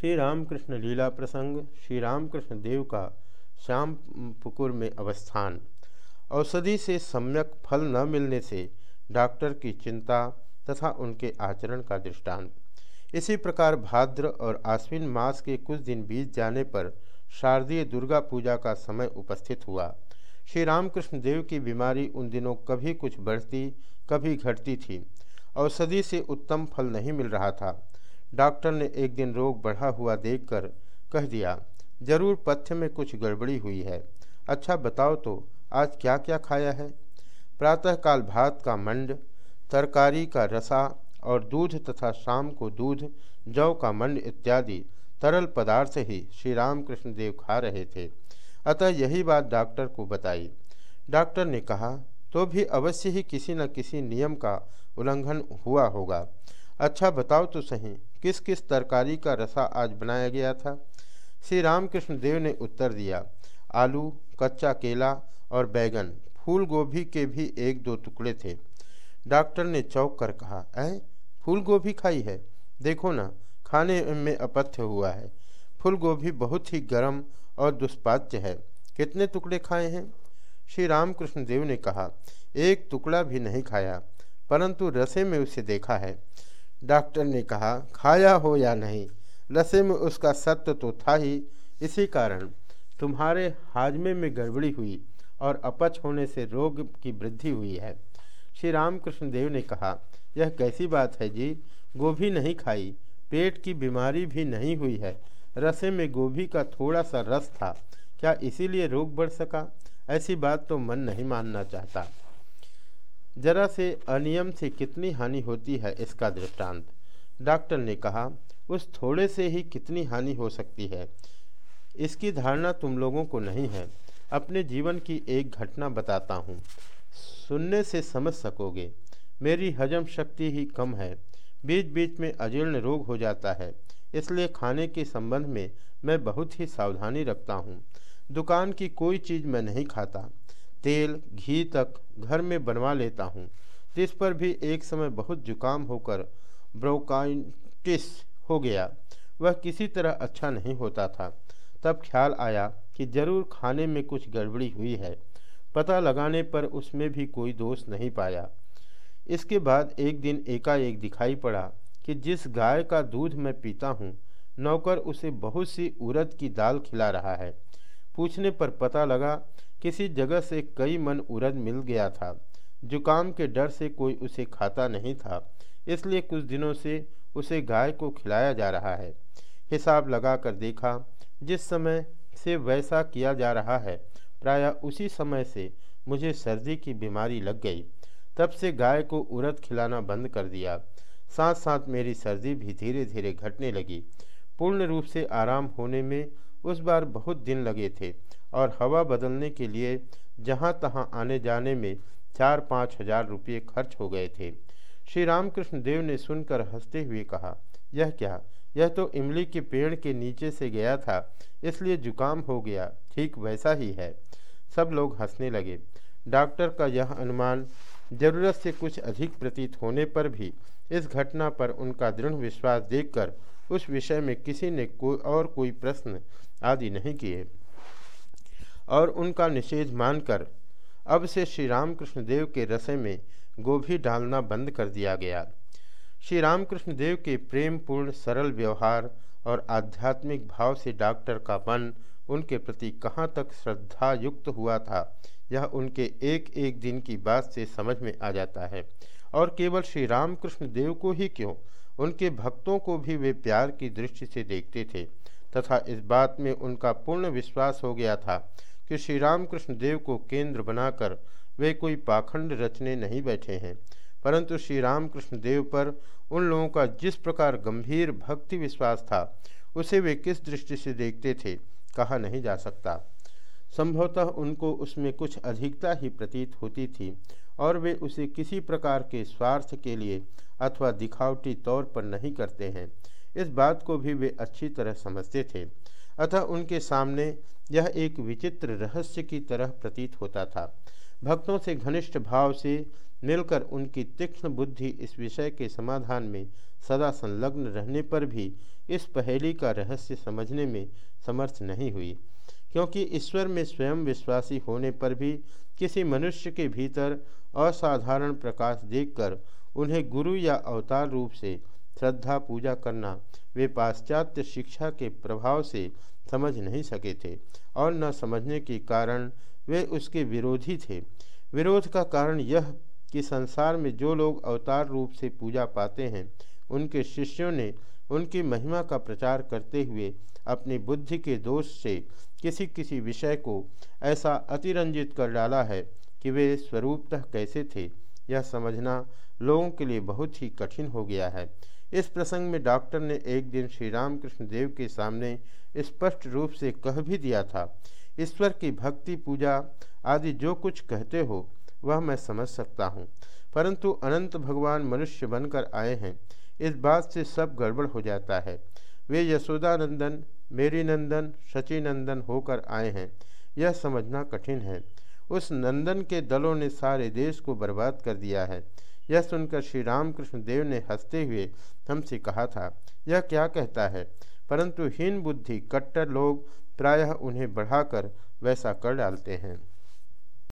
श्री रामकृष्ण लीला प्रसंग श्री रामकृष्ण देव का श्याम पुकुर में अवस्थान। औषधि से सम्यक फल न मिलने से डॉक्टर की चिंता तथा उनके आचरण का दृष्टांत। इसी प्रकार भाद्र और आश्विन मास के कुछ दिन बीत जाने पर शारदीय दुर्गा पूजा का समय उपस्थित हुआ। श्री रामकृष्ण देव की बीमारी उन दिनों कभी कुछ बढ़ती, कभी घटती थी। औषधि से उत्तम फल नहीं मिल रहा था। डॉक्टर ने एक दिन रोग बढ़ा हुआ देखकर कह दिया, ज़रूर पथ्य में कुछ गड़बड़ी हुई है। अच्छा बताओ तो आज क्या क्या खाया है? प्रातःकाल भात का मंड, तरकारी का रसा और दूध तथा शाम को दूध, जौ का मंड इत्यादि तरल पदार्थ ही श्री रामकृष्ण देव खा रहे थे। अतः यही बात डॉक्टर को बताई। डॉक्टर ने कहा तो भी अवश्य ही किसी न किसी नियम का उल्लंघन हुआ होगा। अच्छा बताओ तो सही किस किस तरकारी का रसा आज बनाया गया था? श्री रामकृष्ण देव ने उत्तर दिया, आलू, कच्चा केला और बैगन फूल गोभी के भी एक दो टुकड़े थे। डॉक्टर ने चौंक कर कहा, ऐ फूल गोभी खाई है? देखो ना, खाने में अपथ्य हुआ है। फूल गोभी बहुत ही गर्म और दुष्पाच्य है। कितने टुकड़े खाए हैं? श्री रामकृष्ण देव ने कहा, एक टुकड़ा भी नहीं खाया, परंतु रसे में उसे देखा है। डॉक्टर ने कहा, खाया हो या नहीं? रसे में उसका सत्य तो था ही। इसी कारण तुम्हारे हाजमे में गड़बड़ी हुई और अपच होने से रोग की वृद्धि हुई है। श्री रामकृष्ण देव ने कहा, यह कैसी बात है जी? गोभी नहीं खाई, पेट की बीमारी भी नहीं हुई है। रसे में गोभी का थोड़ा सा रस था। क्या इसीलिए रोग बढ़ सका? ऐसी बात तो मन नहीं मानना चाहता। जरा से अनियम से कितनी हानि होती है इसका दृष्टांत। डॉक्टर ने कहा, उस थोड़े से ही कितनी हानि हो सकती है। इसकी धारणा तुम लोगों को नहीं है। अपने जीवन की एक घटना बताता हूँ। सुनने से समझ सकोगे, मेरी हजम शक्ति ही कम है। बीच बीच में अजीर्ण रोग हो जाता है। इसलिए खाने के संबंध में मैं बहुत ही सावधानी रखता हूँ। दुकान की कोई चीज़ मैं नहीं खाता। तेल घी तक घर में बनवा लेता हूँ। जिस पर भी एक समय बहुत जुकाम होकर ब्रोकाइटिस हो गया, वह किसी तरह अच्छा नहीं होता था। तब ख्याल आया कि ज़रूर खाने में कुछ गड़बड़ी हुई है। पता लगाने पर उसमें भी कोई दोष नहीं पाया। इसके बाद एक दिन एकाएक दिखाई पड़ा कि जिस गाय का दूध मैं पीता हूँ, नौकर उसे बहुत सी उड़द की दाल खिला रहा है। पूछने पर पता लगा किसी जगह से कई मन उरद मिल गया था। जुकाम के डर से कोई उसे खाता नहीं था। इसलिए कुछ दिनों से उसे गाय को खिलाया जा रहा है। हिसाब लगा कर देखा, जिस समय से वैसा किया जा रहा है, प्राय उसी समय से मुझे सर्दी की बीमारी लग गई। तब से गाय को उरद खिलाना बंद कर दिया। साथ साथ मेरी सर्दी भी धीरे धीरे घटने लगी। पूर्ण रूप से आराम होने में उस बार बहुत दिन लगे थे। और हवा बदलने के लिए जहाँ तहाँ आने जाने में चार पाँच हज़ार रुपये खर्च हो गए थे। श्री रामकृष्ण देव ने सुनकर हँसते हुए कहा, यह क्या? यह तो इमली के पेड़ के नीचे से गया था, इसलिए जुकाम हो गया। ठीक वैसा ही है। सब लोग हंसने लगे। डॉक्टर का यह अनुमान ज़रूरत से कुछ अधिक प्रतीत होने पर भी इस घटना पर उनका दृढ़ विश्वास देखकर उस विषय में किसी ने कोई और कोई प्रश्न आदि नहीं किए। और उनका निषेध मानकर अब से श्री रामकृष्ण देव के रसे में गोभी डालना बंद कर दिया गया। श्री रामकृष्ण देव के प्रेम पूर्ण सरल व्यवहार और आध्यात्मिक भाव से डॉक्टर का मन उनके प्रति कहाँ तक श्रद्धा युक्त हुआ था, यह उनके एक एक दिन की बात से समझ में आ जाता है। और केवल श्री रामकृष्ण देव को ही क्यों? उनके भक्तों को भी वे प्यार की दृष्टि से देखते थे, तथा इस बात में उनका पूर्ण विश्वास हो गया था कि श्री रामकृष्ण देव को केंद्र बनाकर वे कोई पाखंड रचने नहीं बैठे हैं, परंतु श्री रामकृष्ण देव पर उन लोगों का जिस प्रकार गंभीर भक्ति विश्वास था, उसे वे किस दृष्टि से देखते थे, कहा नहीं जा सकता। संभवतः उनको उसमें कुछ अधिकता ही प्रतीत होती थी, और वे उसे किसी प्रकार के स्वार्थ के लिए अथवा दिखावटी तौर पर नहीं करते हैं। इस बात को भी वे अच्छी तरह समझते थे। अतः उनके सामने यह एक विचित्र रहस्य की तरह प्रतीत होता था। भक्तों से घनिष्ठ भाव से मिलकर उनकी तीक्ष्ण बुद्धि इस विषय के समाधान में सदा संलग्न रहने पर भी इस पहेली का रहस्य समझने में समर्थ नहीं हुई। क्योंकि ईश्वर में स्वयं विश्वासी होने पर भी किसी मनुष्य के भीतर असाधारण प्रकाश देखकर उन्हें गुरु या अवतार रूप से श्रद्धा पूजा करना वे पाश्चात्य शिक्षा के प्रभाव से समझ नहीं सके थे और न समझने के कारण वे उसके विरोधी थे। विरोध का कारण यह कि संसार में जो लोग अवतार रूप से पूजा पाते हैं, उनके शिष्यों ने उनकी महिमा का प्रचार करते हुए अपनी बुद्धि के दोष से किसी किसी विषय को ऐसा अतिरंजित कर डाला है कि वे स्वरूपतः कैसे थे, यह समझना लोगों के लिए बहुत ही कठिन हो गया है। इस प्रसंग में डॉक्टर ने एक दिन श्री रामकृष्ण देव के सामने स्पष्ट रूप से कह भी दिया था, ईश्वर की भक्ति, पूजा आदि जो कुछ कहते हो, वह मैं समझ सकता हूँ। परंतु अनंत भगवान मनुष्य बनकर आए हैं, इस बात से सब गड़बड़ हो जाता है। वे यशोदानंदन मेरी नंदन शची नंदन होकर आए हैं, यह समझना कठिन है। उस नंदन के दलों ने सारे देश को बर्बाद कर दिया है। यह सुनकर श्री रामकृष्ण देव ने हँसते हुए हमसे कहा था, यह क्या कहता है? परंतु हीन बुद्धि कट्टर लोग प्रायः उन्हें बढ़ाकर वैसा कर डालते हैं।